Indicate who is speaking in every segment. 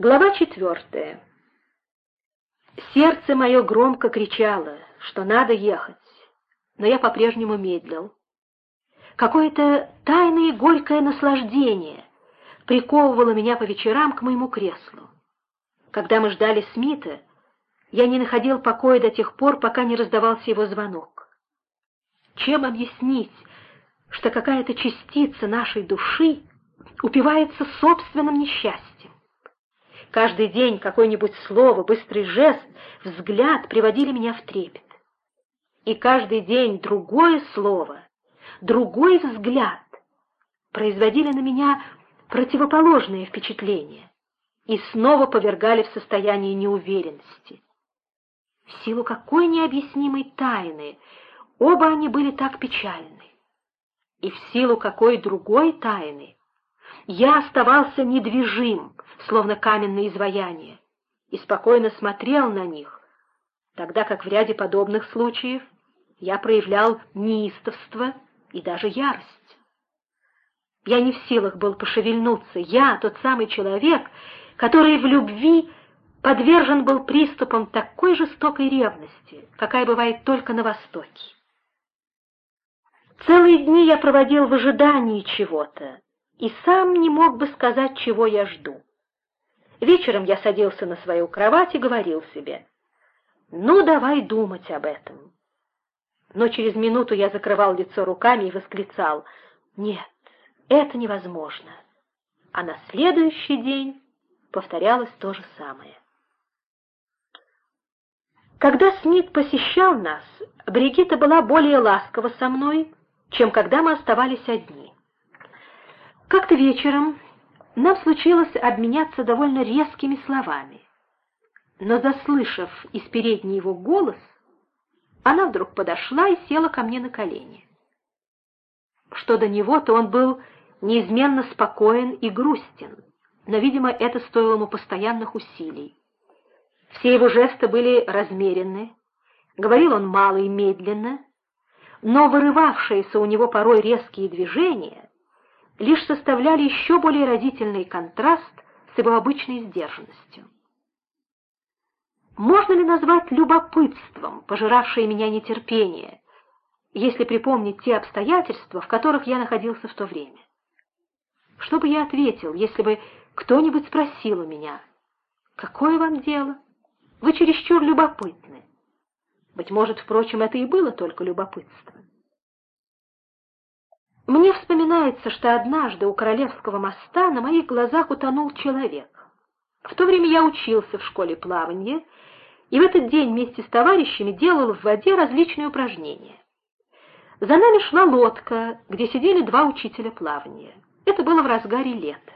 Speaker 1: Глава четвертая. Сердце мое громко кричало, что надо ехать, но я по-прежнему медлил. Какое-то тайное и горькое наслаждение приковывало меня по вечерам к моему креслу. Когда мы ждали Смита, я не находил покоя до тех пор, пока не раздавался его звонок. Чем объяснить, что какая-то частица нашей души упивается собственным несчастьем? Каждый день какое-нибудь слово, быстрый жест, взгляд приводили меня в трепет. И каждый день другое слово, другой взгляд производили на меня противоположные впечатления и снова повергали в состояние неуверенности. В силу какой необъяснимой тайны оба они были так печальны. И в силу какой другой тайны я оставался недвижим, словно каменное изваяние, и спокойно смотрел на них, тогда как в ряде подобных случаев я проявлял неистовство и даже ярость. Я не в силах был пошевельнуться, я, тот самый человек, который в любви подвержен был приступам такой жестокой ревности, какая бывает только на Востоке. Целые дни я проводил в ожидании чего-то, и сам не мог бы сказать, чего я жду. Вечером я садился на свою кровать и говорил себе, «Ну, давай думать об этом». Но через минуту я закрывал лицо руками и восклицал, «Нет, это невозможно». А на следующий день повторялось то же самое. Когда Смит посещал нас, Бригитта была более ласкова со мной, чем когда мы оставались одни. Как-то вечером нам случилось обменяться довольно резкими словами. Но, заслышав из передней его голос, она вдруг подошла и села ко мне на колени. Что до него, то он был неизменно спокоен и грустен, но, видимо, это стоило ему постоянных усилий. Все его жесты были размеренны, говорил он мало и медленно, но вырывавшиеся у него порой резкие движения лишь составляли еще более разительный контраст с его обычной сдержанностью. Можно ли назвать любопытством, пожиравшее меня нетерпение, если припомнить те обстоятельства, в которых я находился в то время? Что бы я ответил, если бы кто-нибудь спросил у меня, «Какое вам дело? Вы чересчур любопытны». Быть может, впрочем, это и было только любопытство. Мне вспоминается, что однажды у Королевского моста на моих глазах утонул человек. В то время я учился в школе плавания, и в этот день вместе с товарищами делал в воде различные упражнения. За нами шла лодка, где сидели два учителя плавания. Это было в разгаре лета.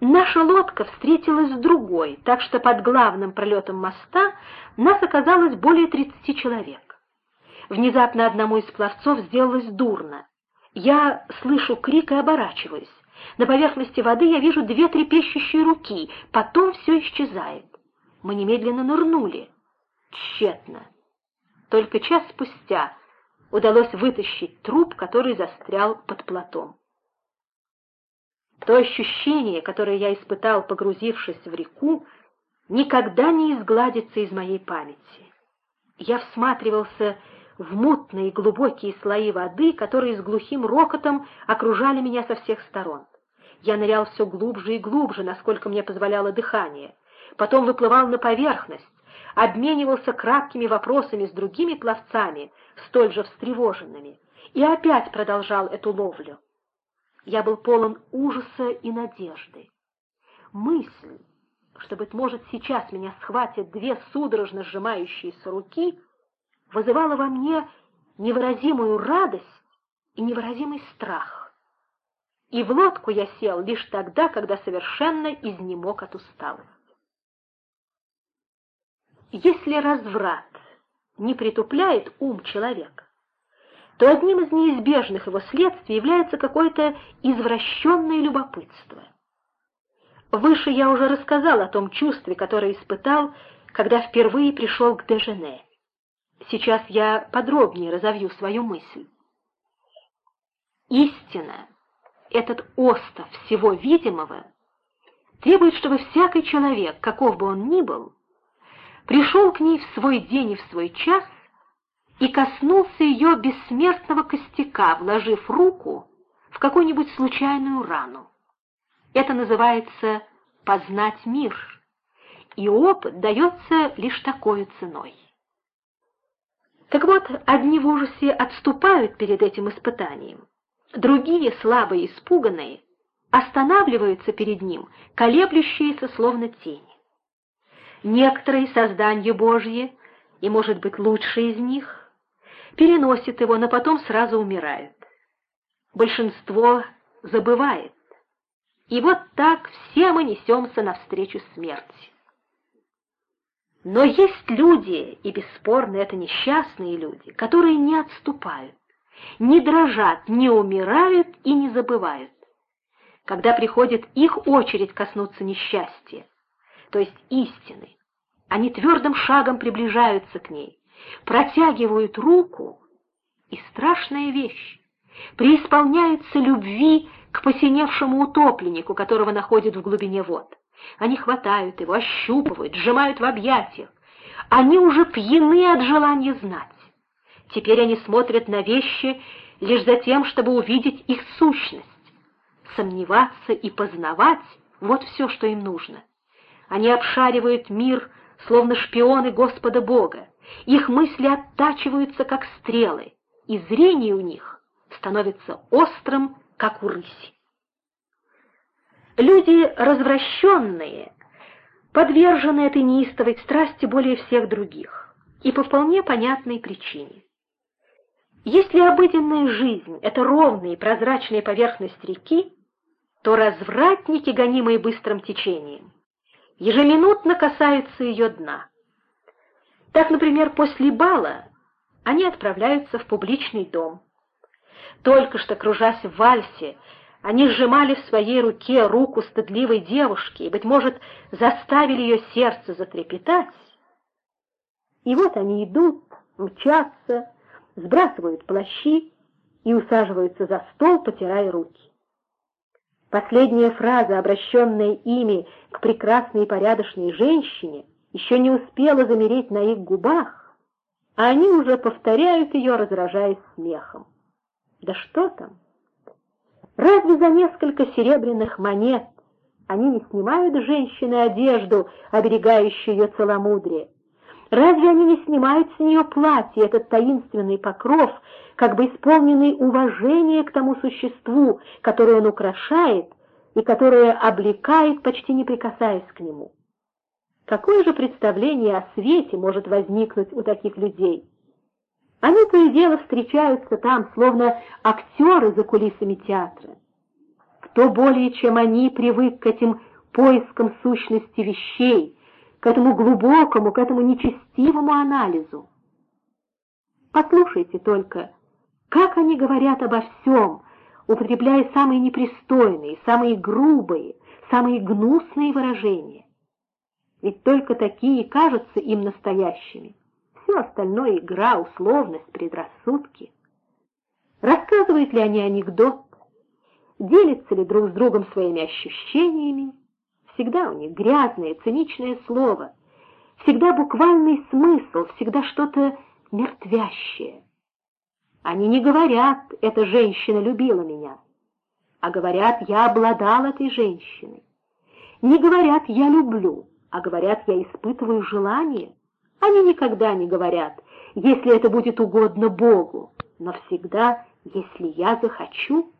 Speaker 1: Наша лодка встретилась с другой, так что под главным пролетом моста нас оказалось более тридцати человек. Внезапно одному из пловцов сделалось дурно. Я слышу крик и оборачиваюсь. На поверхности воды я вижу две трепещущие руки, потом все исчезает. Мы немедленно нырнули. Тщетно. Только час спустя удалось вытащить труп, который застрял под плотом. То ощущение, которое я испытал, погрузившись в реку, никогда не изгладится из моей памяти. Я всматривался в мутные глубокие слои воды, которые с глухим рокотом окружали меня со всех сторон. Я нырял все глубже и глубже, насколько мне позволяло дыхание. Потом выплывал на поверхность, обменивался краткими вопросами с другими пловцами, столь же встревоженными, и опять продолжал эту ловлю. Я был полон ужаса и надежды. Мысль, что, быть может, сейчас меня схватят две судорожно сжимающиеся руки — вызывало во мне невыразимую радость и невыразимый страх. И в лодку я сел лишь тогда, когда совершенно изнемог от усталости. Если разврат не притупляет ум человека, то одним из неизбежных его следствий является какое-то извращенное любопытство. Выше я уже рассказал о том чувстве, которое испытал, когда впервые пришел к Дежене. Сейчас я подробнее разовью свою мысль. Истина, этот остов всего видимого, требует, чтобы всякий человек, каков бы он ни был, пришел к ней в свой день и в свой час и коснулся ее бессмертного костяка, вложив руку в какую-нибудь случайную рану. Это называется «познать мир», и опыт дается лишь такой ценой. Так вот, одни в ужасе отступают перед этим испытанием, другие, слабые испуганные, останавливаются перед ним, колеблющиеся словно тени. Некоторые создания Божьи, и, может быть, лучшие из них, переносят его, но потом сразу умирают. Большинство забывает. И вот так все мы несемся навстречу смерти. Но есть люди, и бесспорно это несчастные люди, которые не отступают, не дрожат, не умирают и не забывают. Когда приходит их очередь коснуться несчастья, то есть истины, они твердым шагом приближаются к ней, протягивают руку, и страшная вещь, преисполняются любви к посиневшему утопленнику, которого находят в глубине вод. Они хватают его, ощупывают, сжимают в объятиях. Они уже пьяны от желания знать. Теперь они смотрят на вещи лишь за тем, чтобы увидеть их сущность. Сомневаться и познавать — вот все, что им нужно. Они обшаривают мир, словно шпионы Господа Бога. Их мысли оттачиваются, как стрелы, и зрение у них становится острым, как у рыси. Люди развращенные, подвержены этой неистовой страсти более всех других, и по вполне понятной причине. Если обыденная жизнь — это ровная и прозрачная поверхность реки, то развратники, гонимые быстрым течением, ежеминутно касаются ее дна. Так, например, после бала они отправляются в публичный дом. Только что, кружась в вальсе, они сжимали в своей руке руку стыдливой девушки и, быть может, заставили ее сердце затрепетать. И вот они идут, мчатся, сбрасывают плащи и усаживаются за стол, потирая руки. Последняя фраза, обращенная ими к прекрасной и порядочной женщине, еще не успела замереть на их губах, а они уже повторяют ее, разражаясь смехом. Да что там? Разве за несколько серебряных монет они не снимают женщины одежду, оберегающую ее целомудрие? Разве они не снимают с нее платье, этот таинственный покров, как бы исполненный уважения к тому существу, которое он украшает и которое облекает, почти не прикасаясь к нему? Какое же представление о свете может возникнуть у таких людей? Они то и дело встречаются там, словно актеры за кулисами театра. Кто более, чем они, привык к этим поискам сущности вещей, к этому глубокому, к этому нечестивому анализу? Послушайте только, как они говорят обо всем, употребляя самые непристойные, самые грубые, самые гнусные выражения. Ведь только такие кажутся им настоящими все остальное — игра, условность, предрассудки. Рассказывают ли они анекдот? Делятся ли друг с другом своими ощущениями? Всегда у них грязное, циничное слово, всегда буквальный смысл, всегда что-то мертвящее. Они не говорят «эта женщина любила меня», а говорят «я обладал этой женщиной». Не говорят «я люблю», а говорят «я испытываю желание». Они никогда не говорят, если это будет угодно Богу, но всегда, если я захочу.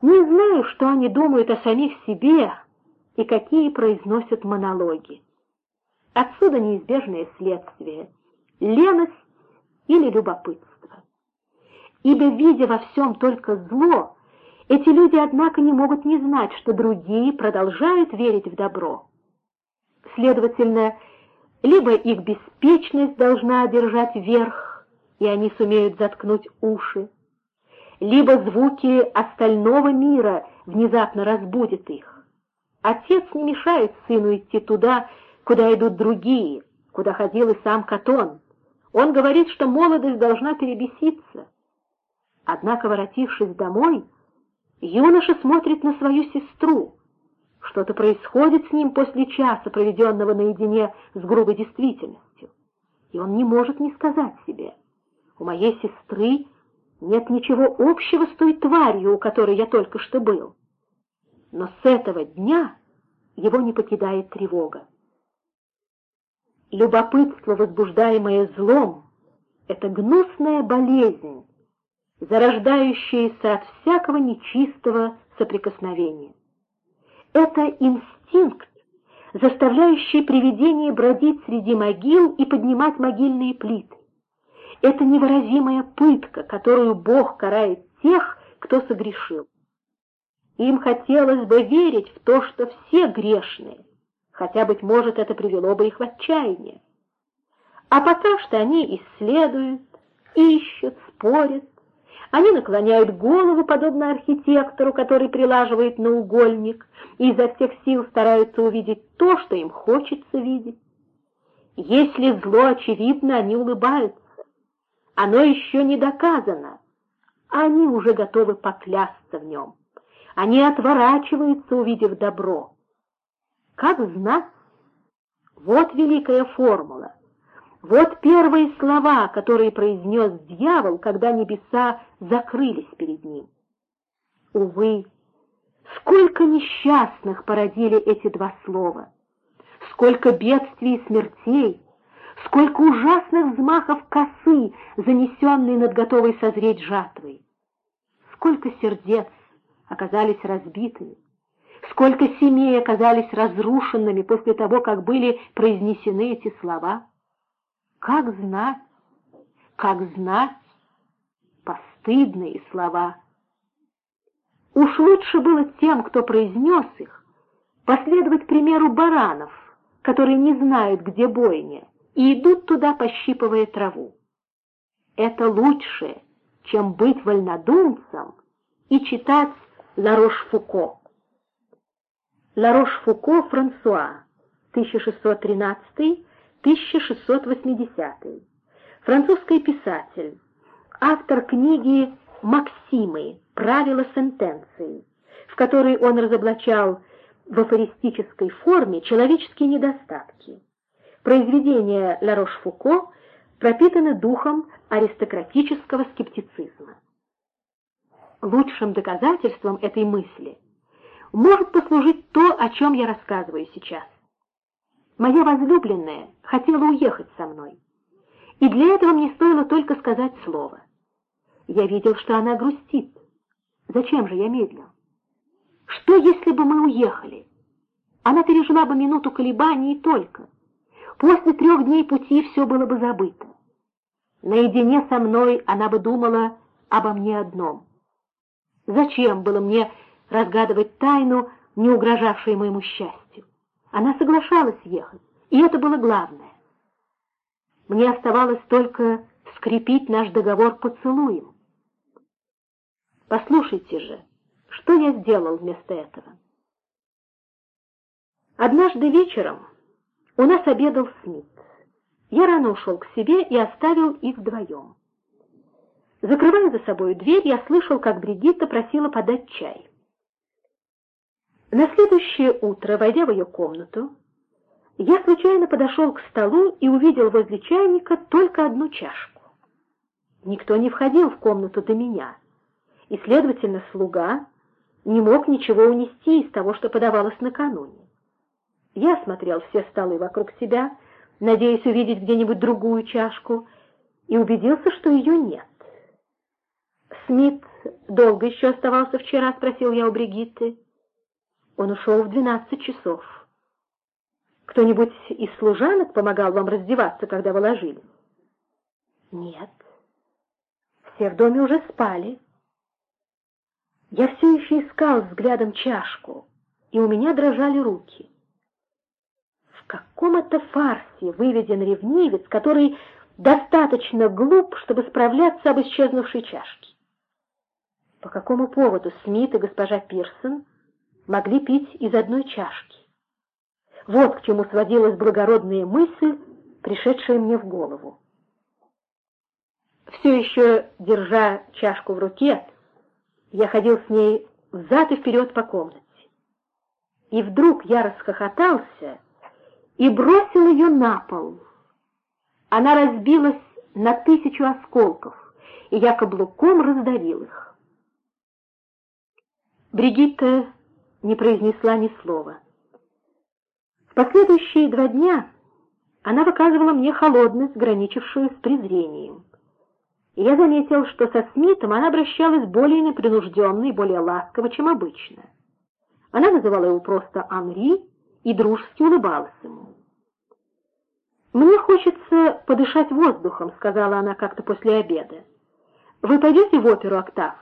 Speaker 1: Не знаю, что они думают о самих себе и какие произносят монологи. Отсюда неизбежное следствие — леность или любопытство. Ибо, видя во всем только зло, эти люди, однако, не могут не знать, что другие продолжают верить в добро. Следовательно, либо их беспечность должна одержать верх, и они сумеют заткнуть уши, либо звуки остального мира внезапно разбудят их. Отец не мешает сыну идти туда, куда идут другие, куда ходил и сам Катон. Он говорит, что молодость должна перебеситься. Однако, воротившись домой, юноша смотрит на свою сестру, Что-то происходит с ним после часа, проведенного наедине с грубой действительностью, и он не может не сказать себе, у моей сестры нет ничего общего с той тварью, у которой я только что был. Но с этого дня его не покидает тревога. Любопытство, возбуждаемое злом, — это гнусная болезнь, зарождающаяся от всякого нечистого соприкосновения. Это инстинкт, заставляющий привидение бродить среди могил и поднимать могильные плиты. Это невыразимая пытка, которую Бог карает тех, кто согрешил. Им хотелось бы верить в то, что все грешные, хотя, быть может, это привело бы их в отчаяние. А пока что они исследуют, ищут, спорят, они наклоняют голову, подобно архитектору, который прилаживает наугольник, и изо всех сил стараются увидеть то, что им хочется видеть. Если зло очевидно, они улыбаются. Оно еще не доказано. Они уже готовы поклясться в нем. Они отворачиваются, увидев добро. Как знать? Вот великая формула. Вот первые слова, которые произнес дьявол, когда небеса закрылись перед ним. Увы, сколько несчастных породили эти два слова, сколько бедствий и смертей, сколько ужасных взмахов косы, занесенной над готовой созреть жатвой. Сколько сердец оказались разбитыми, сколько семей оказались разрушенными после того, как были произнесены эти слова. Как знать, как знать постыдные слова. Уж лучше было тем, кто произнес их, последовать примеру баранов, которые не знают, где бойня, и идут туда, пощипывая траву. Это лучше, чем быть вольнодумцем и читать Ларош-Фуко. Ларош-Фуко Франсуа, 1613-1680. Французский писатель, автор книги «Максимы. Правила сентенции», в которой он разоблачал в афористической форме человеческие недостатки. Произведения Ларош-Фуко пропитаны духом аристократического скептицизма. Лучшим доказательством этой мысли может послужить то, о чем я рассказываю сейчас. Моя возлюбленная хотела уехать со мной, и для этого мне стоило только сказать слово. Я видел, что она грустит. Зачем же я медлил? Что, если бы мы уехали? Она пережила бы минуту колебаний только. После трех дней пути все было бы забыто. Наедине со мной она бы думала обо мне одном. Зачем было мне разгадывать тайну, не угрожавшую моему счастью? Она соглашалась ехать, и это было главное. Мне оставалось только скрепить наш договор поцелуем. Послушайте же, что я сделал вместо этого. Однажды вечером у нас обедал Смит. Я рано ушел к себе и оставил их вдвоем. Закрывая за собой дверь, я слышал, как Бригитта просила подать чай. На следующее утро, войдя в ее комнату, я случайно подошел к столу и увидел возле чайника только одну чашку. Никто не входил в комнату до меня, и, следовательно, слуга не мог ничего унести из того, что подавалось накануне. Я смотрел все столы вокруг себя, надеясь увидеть где-нибудь другую чашку, и убедился, что ее нет. «Смит долго еще оставался вчера?» — спросил я у Бригитты. «Он ушел в двенадцать часов». «Кто-нибудь из служанок помогал вам раздеваться, когда вы ложились?» «Нет. Все в доме уже спали». Я все еще искал взглядом чашку, и у меня дрожали руки каком это фарсе выведен ревнивец, который достаточно глуп, чтобы справляться об исчезнувшей чашке? По какому поводу Смит и госпожа Пирсон могли пить из одной чашки? Вот к чему сводилась благородная мысль, пришедшая мне в голову. Все еще держа чашку в руке, я ходил с ней взад и вперед по комнате. И вдруг я расхохотался и бросил ее на пол. Она разбилась на тысячу осколков, и я каблуком раздавил их. Бригитта не произнесла ни слова. В последующие два дня она выказывала мне холодность, граничившую с презрением. И я заметил, что со Смитом она обращалась более непринужденно и более ласково, чем обычно. Она называла его просто Анри и дружески улыбалась ему. «Мне хочется подышать воздухом», — сказала она как-то после обеда. «Вы пойдете в оперу, Октав?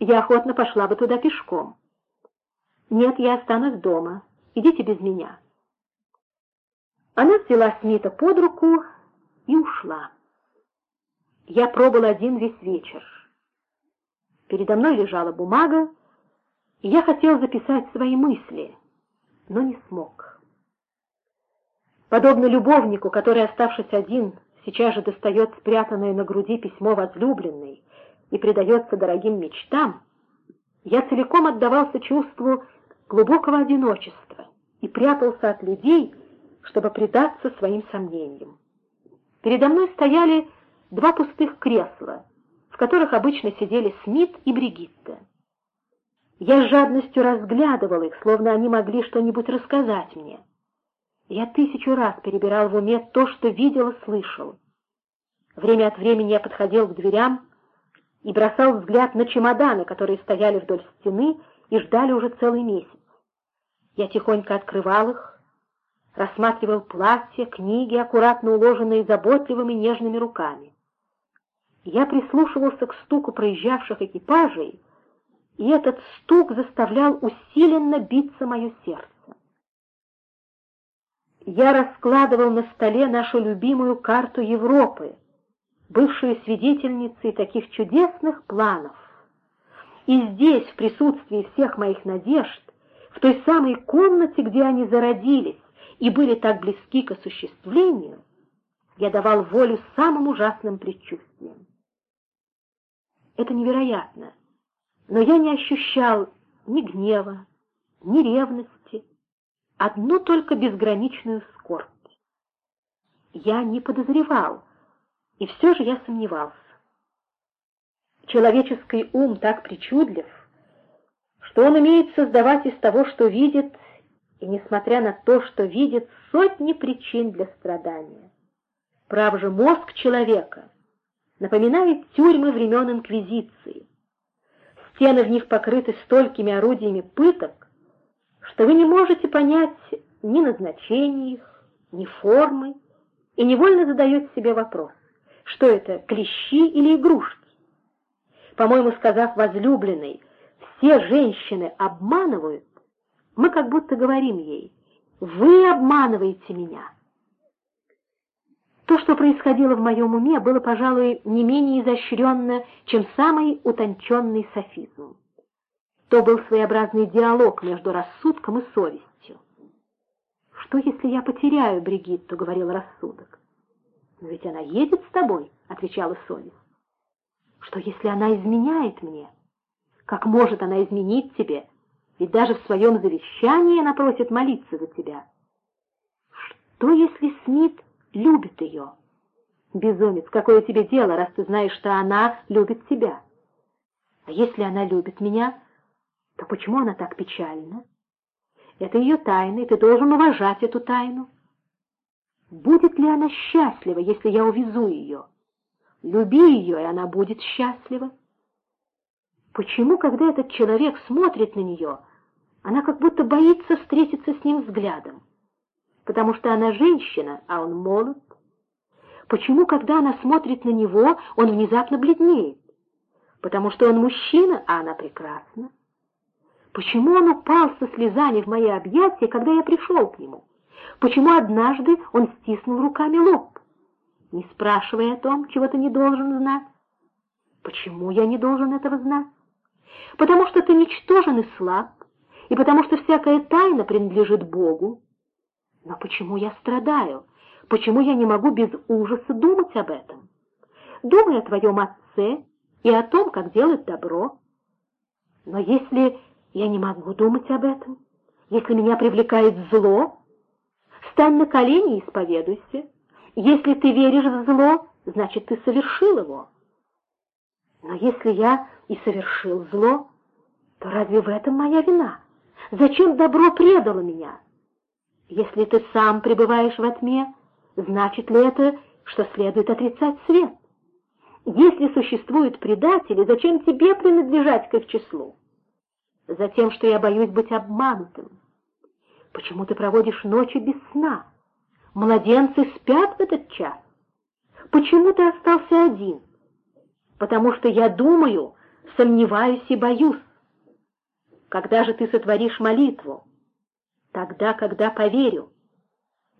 Speaker 1: Я охотно пошла бы туда пешком». «Нет, я останусь дома. Идите без меня». Она взяла Смита под руку и ушла. Я пробыл один весь вечер. Передо мной лежала бумага, и я хотел записать свои мысли, но не смог. Подобно любовнику, который, оставшись один, сейчас же достает спрятанное на груди письмо возлюбленной и предается дорогим мечтам, я целиком отдавался чувству глубокого одиночества и прятался от людей, чтобы предаться своим сомнениям. Передо мной стояли два пустых кресла, в которых обычно сидели Смит и Бригитта. Я с жадностью разглядывал их, словно они могли что-нибудь рассказать мне. Я тысячу раз перебирал в уме то, что видел и слышал. Время от времени я подходил к дверям и бросал взгляд на чемоданы, которые стояли вдоль стены и ждали уже целый месяц. Я тихонько открывал их, рассматривал платья, книги, аккуратно уложенные заботливыми нежными руками. Я прислушивался к стуку проезжавших экипажей, и этот стук заставлял усиленно биться мое сердце. Я раскладывал на столе нашу любимую карту Европы, бывшую свидетельницей таких чудесных планов. И здесь, в присутствии всех моих надежд, в той самой комнате, где они зародились и были так близки к осуществлению, я давал волю самым ужасным предчувствиям. Это невероятно, но я не ощущал ни гнева, ни ревности, одну только безграничную скорбь. Я не подозревал, и все же я сомневался. Человеческий ум так причудлив, что он умеет создавать из того, что видит, и, несмотря на то, что видит, сотни причин для страдания. Прав же мозг человека напоминает тюрьмы времен Инквизиции. Стены в них покрыты столькими орудиями пыток, что вы не можете понять ни назначения их, ни формы, и невольно задаете себе вопрос, что это, клещи или игрушки? По-моему, сказав возлюбленной, все женщины обманывают, мы как будто говорим ей, вы обманываете меня. То, что происходило в моем уме, было, пожалуй, не менее изощренно, чем самый утонченный софизм. То был своеобразный диалог между рассудком и совестью. «Что, если я потеряю Бригитту?» — говорил рассудок. «Но ведь она едет с тобой», — отвечала совесть. «Что, если она изменяет мне? Как может она изменить тебе, ведь даже в своем завещании она просит молиться за тебя. Что, если Смит любит ее? Безумец, какое тебе дело, раз ты знаешь, что она любит тебя? А если она любит меня, то почему она так печальна? Это ее тайна, и ты должен уважать эту тайну. Будет ли она счастлива, если я увезу ее? Люби ее, и она будет счастлива. Почему, когда этот человек смотрит на нее, она как будто боится встретиться с ним взглядом, потому что она женщина, а он молод. Почему, когда она смотрит на него, он внезапно бледнеет? Потому что он мужчина, а она прекрасна. Почему он упал со слезами в мои объятия, когда я пришел к нему? Почему однажды он стиснул руками лоб? Не спрашивая о том, чего ты не должен знать. Почему я не должен этого знать? Потому что ты ничтожен и слаб, и потому что всякая тайна принадлежит Богу. Но почему я страдаю? Почему я не могу без ужаса думать об этом? Думай о твоем отце и о том, как делать добро. Но если я не могу думать об этом, Если меня привлекает зло, стань на колени и исповедуйся. Если ты веришь в зло, значит, ты совершил его. Но если я и совершил зло, то разве в этом моя вина? Зачем добро предало меня? Если ты сам пребываешь во тьме, значит ли это, что следует отрицать свет? Если существуют предатели, зачем тебе принадлежать к их числу? Затем, что я боюсь быть обманутым. Почему ты проводишь ночи без сна? Младенцы спят в этот час. Почему ты остался один? Потому что я думаю, сомневаюсь и боюсь. Когда же ты сотворишь молитву? Тогда, когда поверю.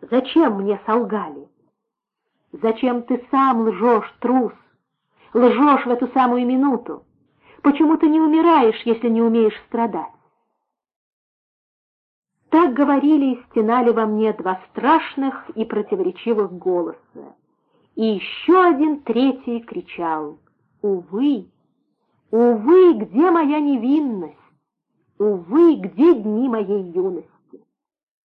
Speaker 1: Зачем мне солгали? Зачем ты сам лжешь, трус? Лжешь в эту самую минуту? Почему ты не умираешь, если не умеешь страдать? Так говорили и стенали во мне два страшных и противоречивых голоса. И еще один третий кричал «Увы! Увы, где моя невинность? Увы, где дни моей юности?»